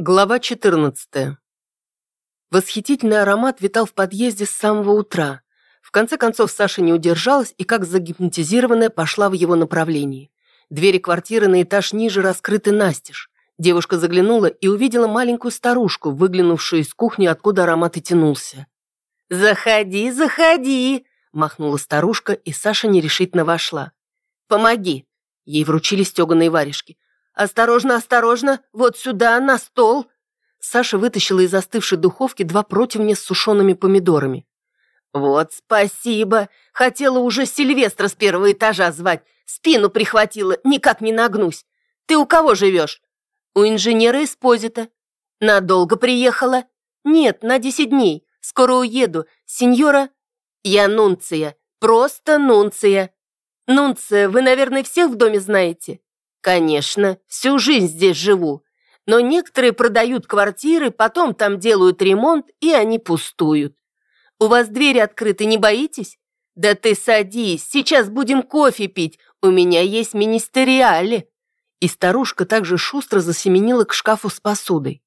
Глава 14. Восхитительный аромат витал в подъезде с самого утра. В конце концов Саша не удержалась и, как загипнотизированная, пошла в его направлении. Двери квартиры на этаж ниже раскрыты настежь. Девушка заглянула и увидела маленькую старушку, выглянувшую из кухни, откуда аромат и тянулся. «Заходи, заходи!» – махнула старушка, и Саша нерешительно вошла. «Помоги!» – ей вручили стеганые варежки – «Осторожно, осторожно! Вот сюда, на стол!» Саша вытащила из остывшей духовки два противня с сушеными помидорами. «Вот спасибо! Хотела уже Сильвестра с первого этажа звать. Спину прихватила, никак не нагнусь. Ты у кого живешь?» «У инженера Эспозита». «Надолго приехала?» «Нет, на десять дней. Скоро уеду. Сеньора...» «Я Нунция. Просто Нунция». «Нунция, вы, наверное, всех в доме знаете?» Конечно, всю жизнь здесь живу. Но некоторые продают квартиры, потом там делают ремонт, и они пустуют. У вас двери открыты, не боитесь? Да ты садись, сейчас будем кофе пить, у меня есть министериали. И старушка также шустро засеменила к шкафу с посудой.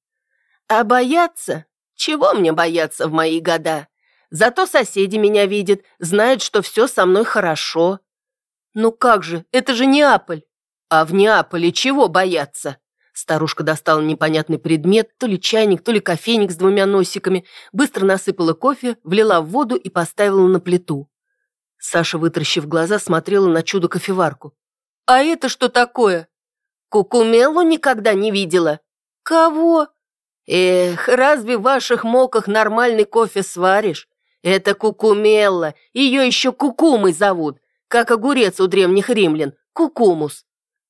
А бояться? Чего мне бояться в мои года? Зато соседи меня видят, знают, что все со мной хорошо. Ну как же, это же Неаполь. «А в Неаполе чего бояться?» Старушка достала непонятный предмет, то ли чайник, то ли кофейник с двумя носиками, быстро насыпала кофе, влила в воду и поставила на плиту. Саша, вытаращив глаза, смотрела на чудо-кофеварку. «А это что такое?» «Кукумелу никогда не видела». «Кого?» «Эх, разве в ваших моках нормальный кофе сваришь? Это кукумелла, ее еще кукумой зовут, как огурец у древних римлян, кукумус.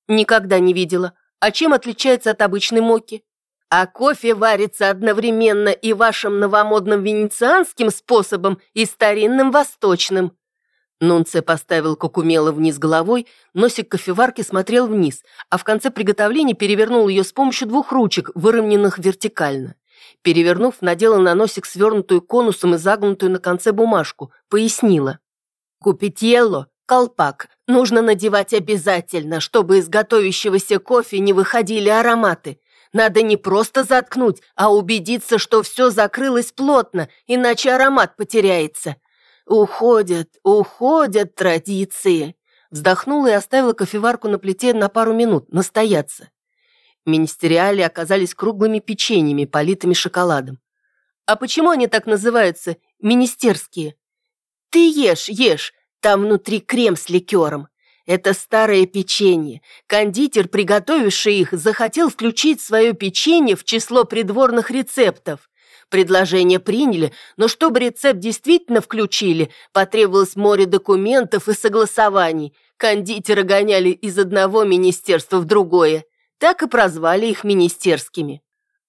Никогда не видела. А чем отличается от обычной моки? А кофе варится одновременно и вашим новомодным венецианским способом, и старинным восточным. Нунце поставил кукумела вниз головой, носик кофеварки смотрел вниз, а в конце приготовления перевернул ее с помощью двух ручек, выровненных вертикально. Перевернув, надела на носик свернутую конусом и загнутую на конце бумажку, пояснила. «Купитьелло Колпак нужно надевать обязательно, чтобы из готовящегося кофе не выходили ароматы. Надо не просто заткнуть, а убедиться, что все закрылось плотно, иначе аромат потеряется. Уходят, уходят традиции. Вздохнула и оставила кофеварку на плите на пару минут, настояться. Министериали оказались круглыми печеньями, политыми шоколадом. А почему они так называются, министерские? Ты ешь, ешь, там внутри крем с ликером. Это старое печенье. Кондитер, приготовивший их, захотел включить свое печенье в число придворных рецептов. Предложение приняли, но чтобы рецепт действительно включили, потребовалось море документов и согласований. Кондитера гоняли из одного министерства в другое. Так и прозвали их министерскими.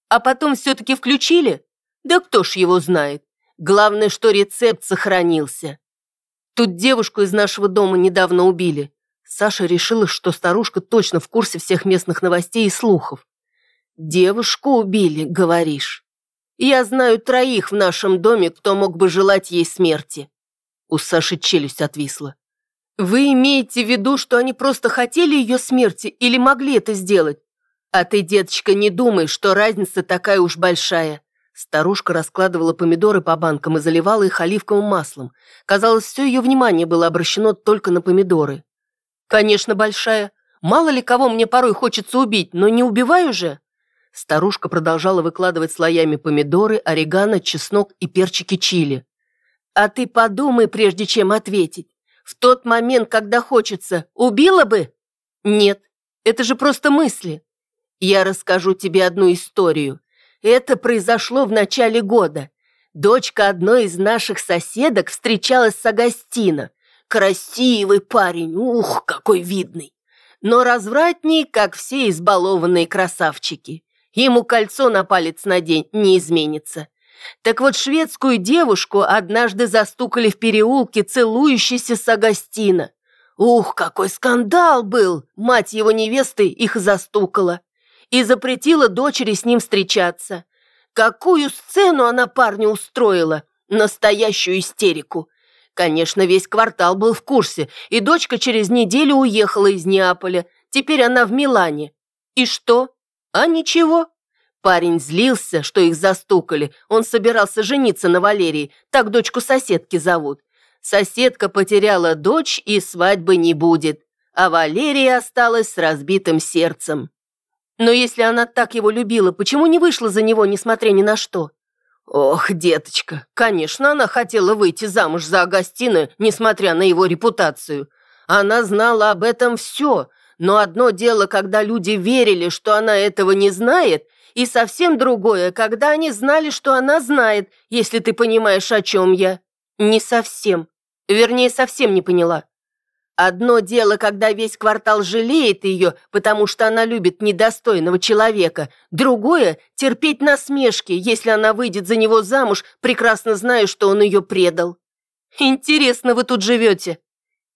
А потом все-таки включили? Да кто ж его знает. Главное, что рецепт сохранился. Тут девушку из нашего дома недавно убили. Саша решила, что старушка точно в курсе всех местных новостей и слухов. «Девушку убили, говоришь? Я знаю троих в нашем доме, кто мог бы желать ей смерти». У Саши челюсть отвисла. «Вы имеете в виду, что они просто хотели ее смерти или могли это сделать? А ты, деточка, не думай, что разница такая уж большая. Старушка раскладывала помидоры по банкам и заливала их оливковым маслом. Казалось, все ее внимание было обращено только на помидоры. «Конечно, большая. Мало ли кого мне порой хочется убить, но не убиваю же!» Старушка продолжала выкладывать слоями помидоры, орегано, чеснок и перчики чили. «А ты подумай, прежде чем ответить. В тот момент, когда хочется, убила бы?» «Нет, это же просто мысли. Я расскажу тебе одну историю. Это произошло в начале года. Дочка одной из наших соседок встречалась с Агастино. Красивый парень, ух, какой видный. Но развратней, как все избалованные красавчики. Ему кольцо на палец на день не изменится. Так вот, шведскую девушку однажды застукали в переулке, целующейся с Агастино. Ух, какой скандал был! Мать его невесты их застукала и запретила дочери с ним встречаться. Какую сцену она парню устроила? Настоящую истерику. Конечно, весь квартал был в курсе, и дочка через неделю уехала из Неаполя. Теперь она в Милане. И что? А ничего. Парень злился, что их застукали. Он собирался жениться на Валерии, так дочку соседки зовут. Соседка потеряла дочь и свадьбы не будет, а Валерия осталась с разбитым сердцем. Но если она так его любила, почему не вышла за него, несмотря ни на что? Ох, деточка, конечно, она хотела выйти замуж за Агастина, несмотря на его репутацию. Она знала об этом все, но одно дело, когда люди верили, что она этого не знает, и совсем другое, когда они знали, что она знает, если ты понимаешь, о чем я. Не совсем. Вернее, совсем не поняла. Одно дело, когда весь квартал жалеет ее, потому что она любит недостойного человека. Другое – терпеть насмешки, если она выйдет за него замуж, прекрасно зная, что он ее предал. Интересно вы тут живете.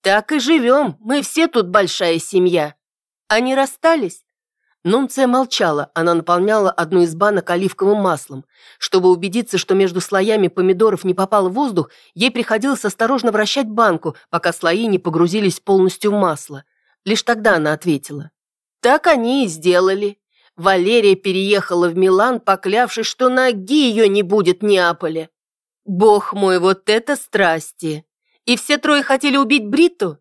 Так и живем, мы все тут большая семья. Они расстались? Нунция молчала, она наполняла одну из банок оливковым маслом. Чтобы убедиться, что между слоями помидоров не попал воздух, ей приходилось осторожно вращать банку, пока слои не погрузились полностью в масло. Лишь тогда она ответила. «Так они и сделали. Валерия переехала в Милан, поклявшись, что ноги ее не будет в Неаполе. Бог мой, вот это страсти! И все трое хотели убить Бриту?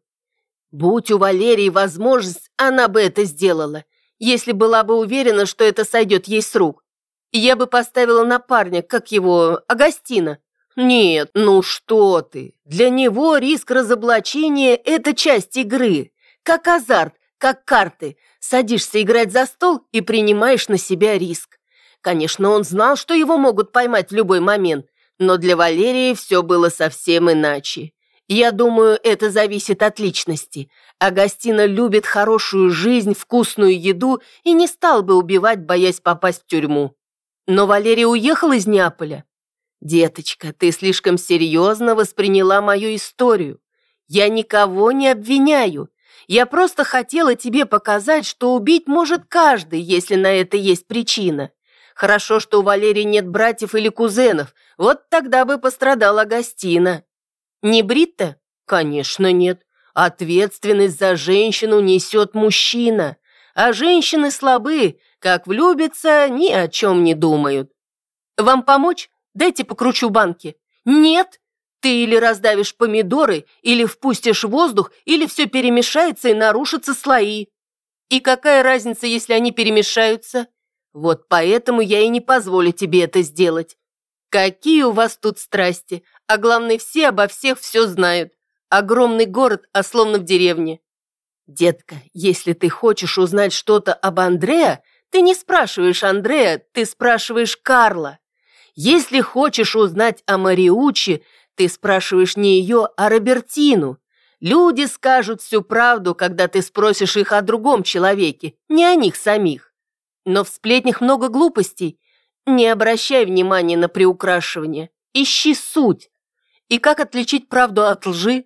Будь у Валерии возможность, она бы это сделала если была бы уверена, что это сойдет ей с рук. Я бы поставила на парня, как его, Агастина. Нет, ну что ты. Для него риск разоблачения – это часть игры. Как азарт, как карты. Садишься играть за стол и принимаешь на себя риск. Конечно, он знал, что его могут поймать в любой момент, но для Валерии все было совсем иначе. Я думаю, это зависит от личности. Агастина любит хорошую жизнь, вкусную еду и не стал бы убивать, боясь попасть в тюрьму. Но Валерия уехала из Неаполя. Деточка, ты слишком серьезно восприняла мою историю. Я никого не обвиняю. Я просто хотела тебе показать, что убить может каждый, если на это есть причина. Хорошо, что у Валерии нет братьев или кузенов. Вот тогда бы пострадала Агастина. Не Бритта? Конечно, нет. Ответственность за женщину несет мужчина, а женщины слабы, как влюбятся, ни о чем не думают. Вам помочь? Дайте покручу банки. Нет. Ты или раздавишь помидоры, или впустишь воздух, или все перемешается и нарушатся слои. И какая разница, если они перемешаются? Вот поэтому я и не позволю тебе это сделать. Какие у вас тут страсти, а главное, все обо всех все знают. Огромный город, а словно в деревне. Детка, если ты хочешь узнать что-то об Андреа, ты не спрашиваешь Андрея, ты спрашиваешь Карла. Если хочешь узнать о Мариучи, ты спрашиваешь не ее, а Робертину. Люди скажут всю правду, когда ты спросишь их о другом человеке, не о них самих. Но в сплетнях много глупостей. Не обращай внимания на приукрашивание. Ищи суть. И как отличить правду от лжи?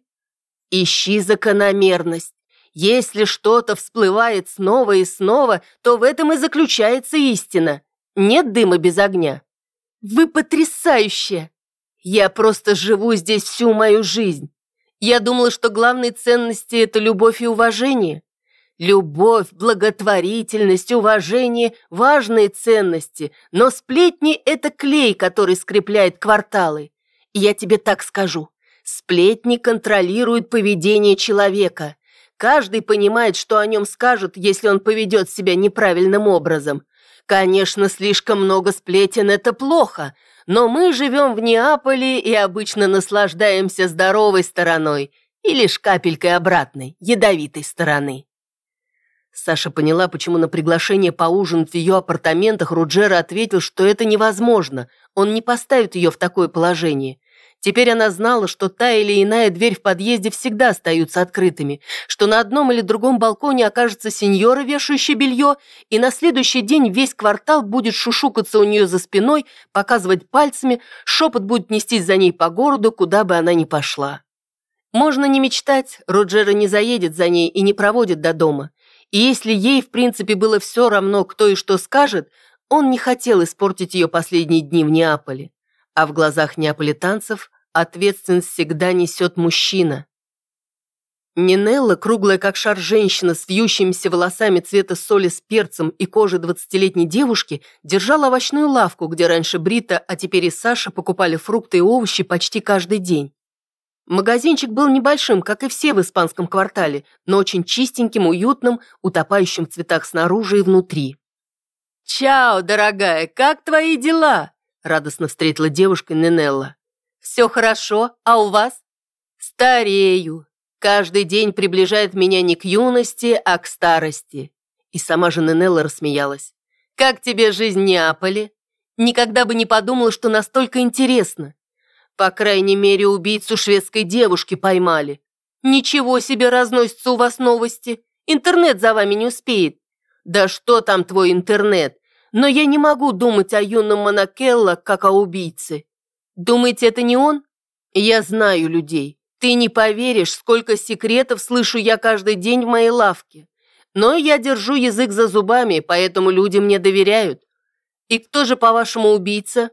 Ищи закономерность. Если что-то всплывает снова и снова, то в этом и заключается истина. Нет дыма без огня. Вы потрясающие! Я просто живу здесь всю мою жизнь. Я думала, что главные ценности – это любовь и уважение. Любовь, благотворительность, уважение – важные ценности, но сплетни – это клей, который скрепляет кварталы. Я тебе так скажу. Сплетни контролируют поведение человека. Каждый понимает, что о нем скажут, если он поведет себя неправильным образом. Конечно, слишком много сплетен – это плохо, но мы живем в Неаполе и обычно наслаждаемся здоровой стороной и лишь капелькой обратной, ядовитой стороны. Саша поняла, почему на приглашение поужинать в ее апартаментах Руджера ответил, что это невозможно, он не поставит ее в такое положение. Теперь она знала, что та или иная дверь в подъезде всегда остаются открытыми, что на одном или другом балконе окажется сеньора, вешающая белье, и на следующий день весь квартал будет шушукаться у нее за спиной, показывать пальцами, шепот будет нестись за ней по городу, куда бы она ни пошла. Можно не мечтать, Роджера не заедет за ней и не проводит до дома. И если ей, в принципе, было все равно, кто и что скажет, он не хотел испортить ее последние дни в Неаполе а в глазах неаполитанцев ответственность всегда несет мужчина. Нинелла, круглая как шар женщина с вьющимися волосами цвета соли с перцем и кожей двадцатилетней девушки, держала овощную лавку, где раньше Брита, а теперь и Саша покупали фрукты и овощи почти каждый день. Магазинчик был небольшим, как и все в испанском квартале, но очень чистеньким, уютным, утопающим в цветах снаружи и внутри. «Чао, дорогая, как твои дела?» – радостно встретила девушка Нинелла. «Все хорошо, а у вас?» «Старею. Каждый день приближает меня не к юности, а к старости». И сама же Нинелла рассмеялась. «Как тебе жизнь в Неаполе? Никогда бы не подумала, что настолько интересно. По крайней мере, убийцу шведской девушки поймали. Ничего себе разносятся у вас новости. Интернет за вами не успеет. Да что там твой интернет? Но я не могу думать о юном Монакелло, как о убийце. Думаете, это не он? Я знаю людей. Ты не поверишь, сколько секретов слышу я каждый день в моей лавке. Но я держу язык за зубами, поэтому люди мне доверяют. И кто же, по-вашему, убийца?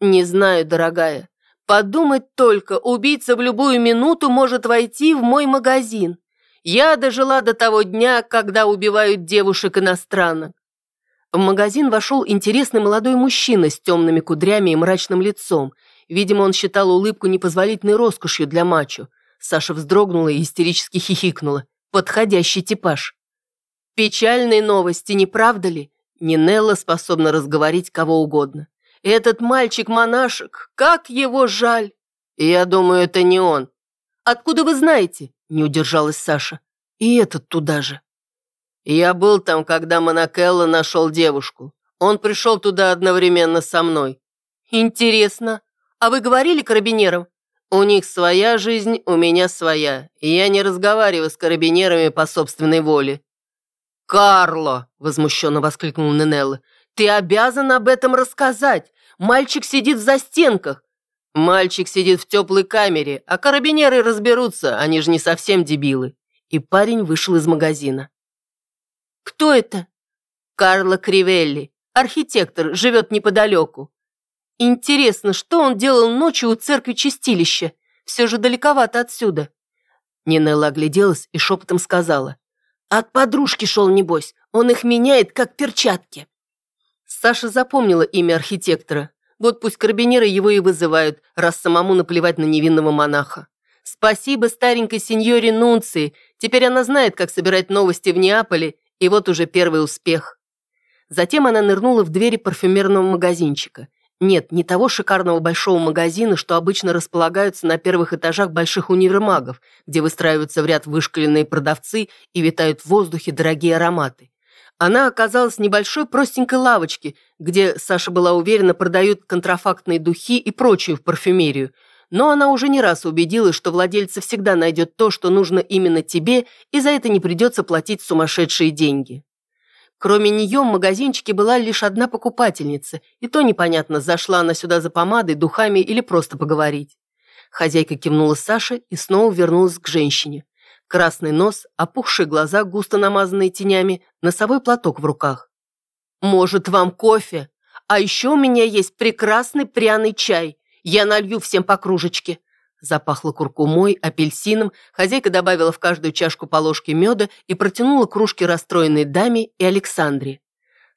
Не знаю, дорогая. Подумать только, убийца в любую минуту может войти в мой магазин. Я дожила до того дня, когда убивают девушек-иностранок. В магазин вошел интересный молодой мужчина с темными кудрями и мрачным лицом. Видимо, он считал улыбку непозволительной роскошью для мачо. Саша вздрогнула и истерически хихикнула. Подходящий типаж. Печальные новости, не правда ли? Нинелла способна разговорить кого угодно. Этот мальчик-монашек, как его жаль. Я думаю, это не он. Откуда вы знаете? Не удержалась Саша. И этот туда же. Я был там, когда Монакелло нашел девушку. Он пришел туда одновременно со мной. Интересно. А вы говорили карабинерам? У них своя жизнь, у меня своя. И я не разговариваю с карабинерами по собственной воле. «Карло!» – возмущенно воскликнул Нинелла. Ты обязан об этом рассказать. Мальчик сидит в застенках. Мальчик сидит в теплой камере, а карабинеры разберутся, они же не совсем дебилы. И парень вышел из магазина. Кто это? Карло Кривелли, архитектор, живет неподалеку. Интересно, что он делал ночью у церкви Чистилища? Все же далековато отсюда. Нинелла огляделась и шепотом сказала. От подружки шел, небось, он их меняет, как перчатки. Саша запомнила имя архитектора. Вот пусть карабинеры его и вызывают, раз самому наплевать на невинного монаха. Спасибо старенькой сеньоре Нунции. Теперь она знает, как собирать новости в Неаполе, и вот уже первый успех. Затем она нырнула в двери парфюмерного магазинчика. Нет, не того шикарного большого магазина, что обычно располагаются на первых этажах больших универмагов, где выстраиваются в ряд вышкаленные продавцы и витают в воздухе дорогие ароматы. Она оказалась в небольшой простенькой лавочке, где, Саша была уверена, продают контрафактные духи и прочую в парфюмерию. Но она уже не раз убедилась, что владельца всегда найдет то, что нужно именно тебе, и за это не придется платить сумасшедшие деньги. Кроме нее в магазинчике была лишь одна покупательница, и то непонятно, зашла она сюда за помадой, духами или просто поговорить. Хозяйка кивнула Саше и снова вернулась к женщине. Красный нос, опухшие глаза, густо намазанные тенями, носовой платок в руках. «Может, вам кофе? А еще у меня есть прекрасный пряный чай. Я налью всем по кружечке». Запахло куркумой, апельсином, хозяйка добавила в каждую чашку по ложке меда и протянула кружки расстроенной даме и Александре.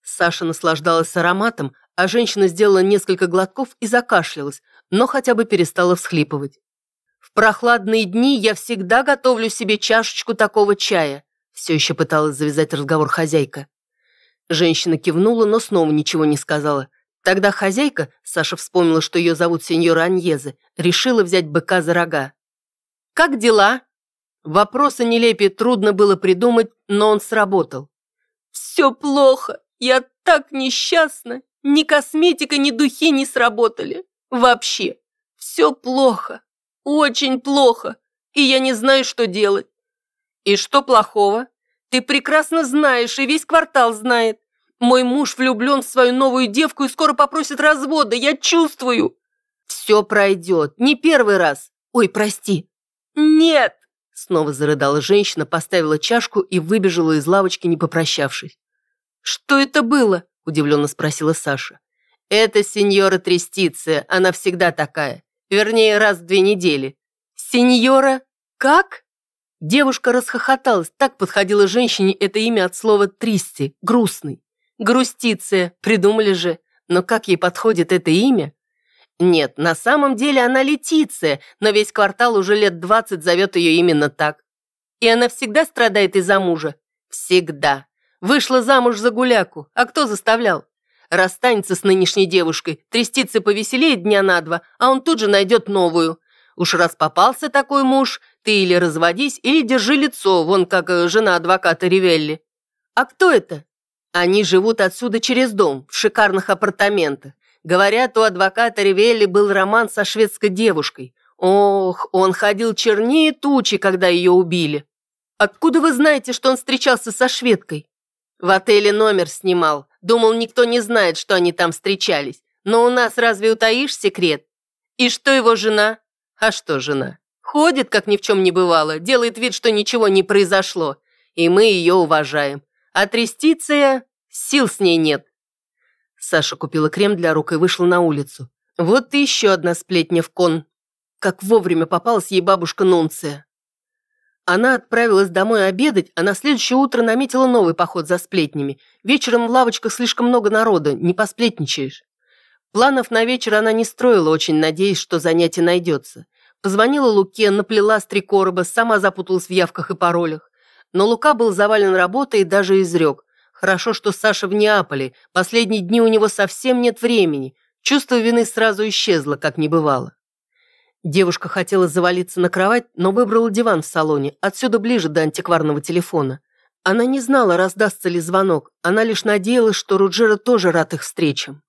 Саша наслаждалась ароматом, а женщина сделала несколько глотков и закашлялась, но хотя бы перестала всхлипывать прохладные дни я всегда готовлю себе чашечку такого чая», все еще пыталась завязать разговор хозяйка. Женщина кивнула, но снова ничего не сказала. Тогда хозяйка, Саша вспомнила, что ее зовут сеньора Аньезе, решила взять быка за рога. «Как дела?» Вопроса нелепее трудно было придумать, но он сработал. «Все плохо. Я так несчастна. Ни косметика, ни духи не сработали. Вообще. Все плохо. Очень плохо, и я не знаю, что делать. И что плохого? Ты прекрасно знаешь, и весь квартал знает. Мой муж влюблен в свою новую девку и скоро попросит развода, я чувствую. Все пройдет, не первый раз. Ой, прости. Нет. Снова зарыдала женщина, поставила чашку и выбежала из лавочки, не попрощавшись. «Что это было?» – удивленно спросила Саша. «Это сеньора Трестиция, она всегда такая. Вернее, раз в две недели. Сеньора, как? Девушка расхохоталась, так подходило женщине это имя от слова «тристи», «грустный». «Грустиция», придумали же. Но как ей подходит это имя? Нет, на самом деле она Летиция, но весь квартал уже лет двадцать зовет ее именно так. И она всегда страдает из-за мужа? Всегда. Вышла замуж за гуляку, а кто заставлял? Расстанется с нынешней девушкой, трястится повеселее дня на два, а он тут же найдет новую. Уж раз попался такой муж, ты или разводись, или держи лицо, вон как э, жена адвоката Ривелли. А кто это? Они живут отсюда через дом, в шикарных апартаментах. Говорят, у адвоката Ривелли был роман со шведской девушкой. Ох, он ходил чернее тучи, когда ее убили. Откуда вы знаете, что он встречался со шведкой? В отеле номер снимал. Думал, никто не знает, что они там встречались. Но у нас разве утаишь секрет? И что его жена? А что жена? Ходит, как ни в чем не бывало, делает вид, что ничего не произошло. И мы ее уважаем. А. Сил с ней нет. Саша купила крем для рук и вышла на улицу. Вот и еще одна сплетня в кон. Как вовремя попалась ей бабушка Нунция. Она отправилась домой обедать, а на следующее утро наметила новый поход за сплетнями. Вечером в лавочках слишком много народа, не посплетничаешь. Планов на вечер она не строила, очень надеясь, что занятие найдется. Позвонила Луке, наплела с три короба, сама запуталась в явках и паролях. Но Лука был завален работой и даже изрек. Хорошо, что Саша в Неаполе, последние дни у него совсем нет времени. Чувство вины сразу исчезло, как не бывало. Девушка хотела завалиться на кровать, но выбрала диван в салоне, отсюда ближе до антикварного телефона. Она не знала, раздастся ли звонок, она лишь надеялась, что Руджера тоже рад их встречам.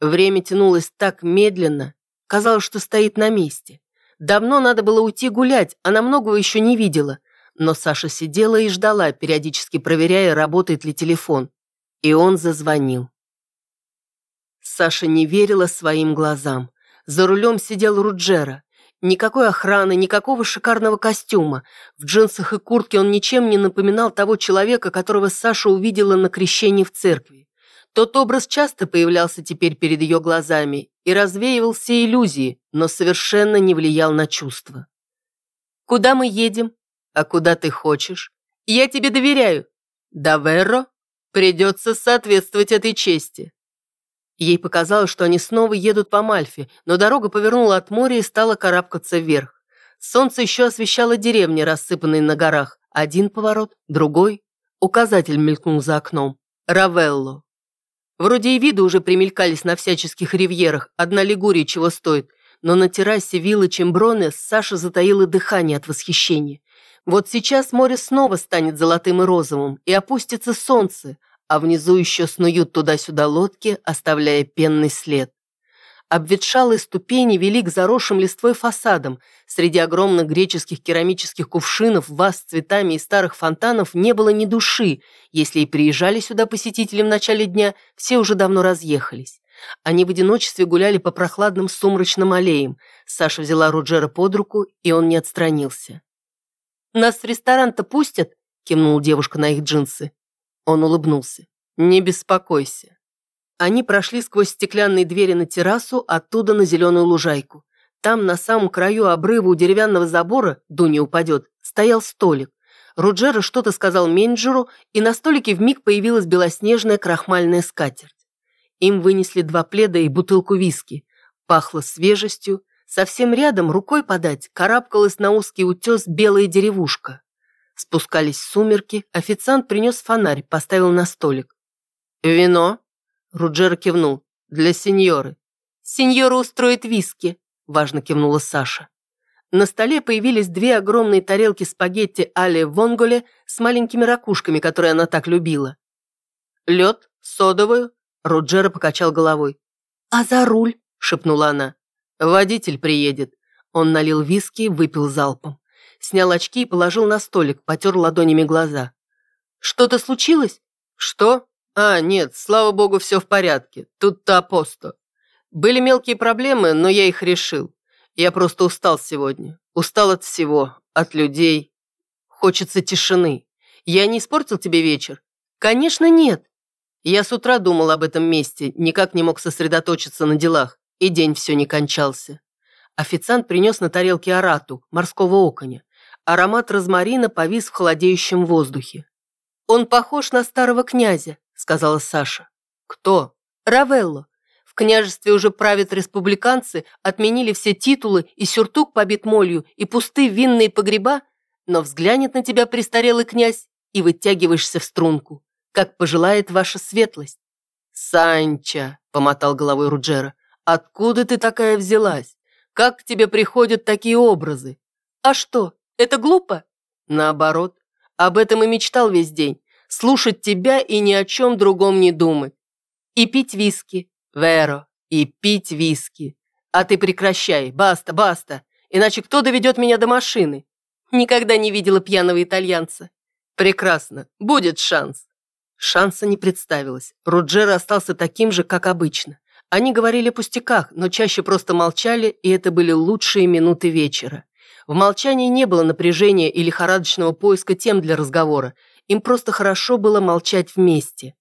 Время тянулось так медленно, казалось, что стоит на месте. Давно надо было уйти гулять, она многого еще не видела, но Саша сидела и ждала, периодически проверяя, работает ли телефон. И он зазвонил. Саша не верила своим глазам. За рулем сидел Руджера. Никакой охраны, никакого шикарного костюма. В джинсах и куртке он ничем не напоминал того человека, которого Саша увидела на крещении в церкви. Тот образ часто появлялся теперь перед ее глазами и развеивал все иллюзии, но совершенно не влиял на чувства. «Куда мы едем?» «А куда ты хочешь?» «Я тебе доверяю». «Даверро?» «Придется соответствовать этой чести». Ей показалось, что они снова едут по Мальфе, но дорога повернула от моря и стала карабкаться вверх. Солнце еще освещало деревни, рассыпанные на горах. Один поворот, другой. Указатель мелькнул за окном. Равелло. Вроде и виды уже примелькались на всяческих ривьерах, одна лигурия чего стоит, но на террасе виллы Чемброне Саша затаила дыхание от восхищения. Вот сейчас море снова станет золотым и розовым, и опустится солнце, а внизу еще снуют туда-сюда лодки, оставляя пенный след. Обветшалые ступени вели к заросшим листвой фасадам. Среди огромных греческих керамических кувшинов, ваз с цветами и старых фонтанов не было ни души. Если и приезжали сюда посетители в начале дня, все уже давно разъехались. Они в одиночестве гуляли по прохладным сумрачным аллеям. Саша взяла Роджера под руку, и он не отстранился. «Нас в ресторан-то пустят?» – кивнула девушка на их джинсы. Он улыбнулся. «Не беспокойся». Они прошли сквозь стеклянные двери на террасу, оттуда на зеленую лужайку. Там, на самом краю обрыва у деревянного забора, Дуня упадет, стоял столик. Руджера что-то сказал менеджеру, и на столике вмиг появилась белоснежная крахмальная скатерть. Им вынесли два пледа и бутылку виски. Пахло свежестью. Совсем рядом, рукой подать, карабкалась на узкий утес белая деревушка. Спускались сумерки, официант принес фонарь, поставил на столик. «Вино?» Руджер кивнул. «Для сеньоры». «Сеньора устроит виски», важно кивнула Саша. На столе появились две огромные тарелки спагетти али вонголе с маленькими ракушками, которые она так любила. «Лед? Содовую?» Руджера покачал головой. «А за руль?» – шепнула она. «Водитель приедет». Он налил виски, выпил залпом снял очки и положил на столик, потер ладонями глаза. «Что-то случилось?» «Что? А, нет, слава богу, все в порядке. Тут-то апосто. Были мелкие проблемы, но я их решил. Я просто устал сегодня. Устал от всего, от людей. Хочется тишины. Я не испортил тебе вечер?» «Конечно, нет». Я с утра думал об этом месте, никак не мог сосредоточиться на делах, и день все не кончался. Официант принес на тарелке арату, морского оконя. Аромат розмарина повис в холодеющем воздухе. «Он похож на старого князя», — сказала Саша. «Кто?» «Равелло. В княжестве уже правят республиканцы, отменили все титулы, и сюртук побит молью, и пусты винные погреба, но взглянет на тебя престарелый князь, и вытягиваешься в струнку, как пожелает ваша светлость». «Санча», — помотал головой Руджера, — «откуда ты такая взялась? Как к тебе приходят такие образы?» «А что, это глупо?» «Наоборот, об этом и мечтал весь день. Слушать тебя и ни о чем другом не думать. И пить виски, Веро, и пить виски. А ты прекращай, баста, баста, иначе кто доведет меня до машины? Никогда не видела пьяного итальянца. Прекрасно, будет шанс. Шанса не представилось. Руджера остался таким же, как обычно. Они говорили о пустяках, но чаще просто молчали, и это были лучшие минуты вечера. В молчании не было напряжения и лихорадочного поиска тем для разговора. Им просто хорошо было молчать вместе.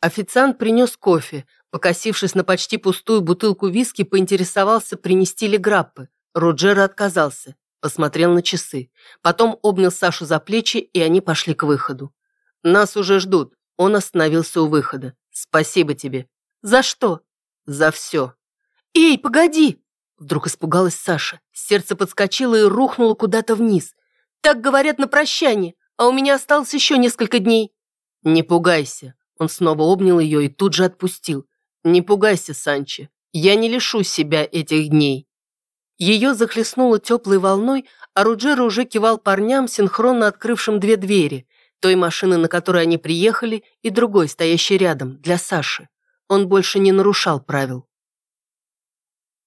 Официант принес кофе. Покосившись на почти пустую бутылку виски, поинтересовался, принести ли граппы. Руджера отказался. Посмотрел на часы. Потом обнял Сашу за плечи, и они пошли к выходу. «Нас уже ждут», он остановился у выхода. «Спасибо тебе». «За что?» «За все». «Эй, погоди!» Вдруг испугалась Саша. Сердце подскочило и рухнуло куда-то вниз. «Так говорят на прощание, а у меня осталось еще несколько дней». «Не пугайся». Он снова обнял ее и тут же отпустил. «Не пугайся, Санчо. Я не лишу себя этих дней». Ее захлестнуло теплой волной, а Руджера уже кивал парням, синхронно открывшим две двери той машины, на которой они приехали, и другой, стоящей рядом, для Саши. Он больше не нарушал правил.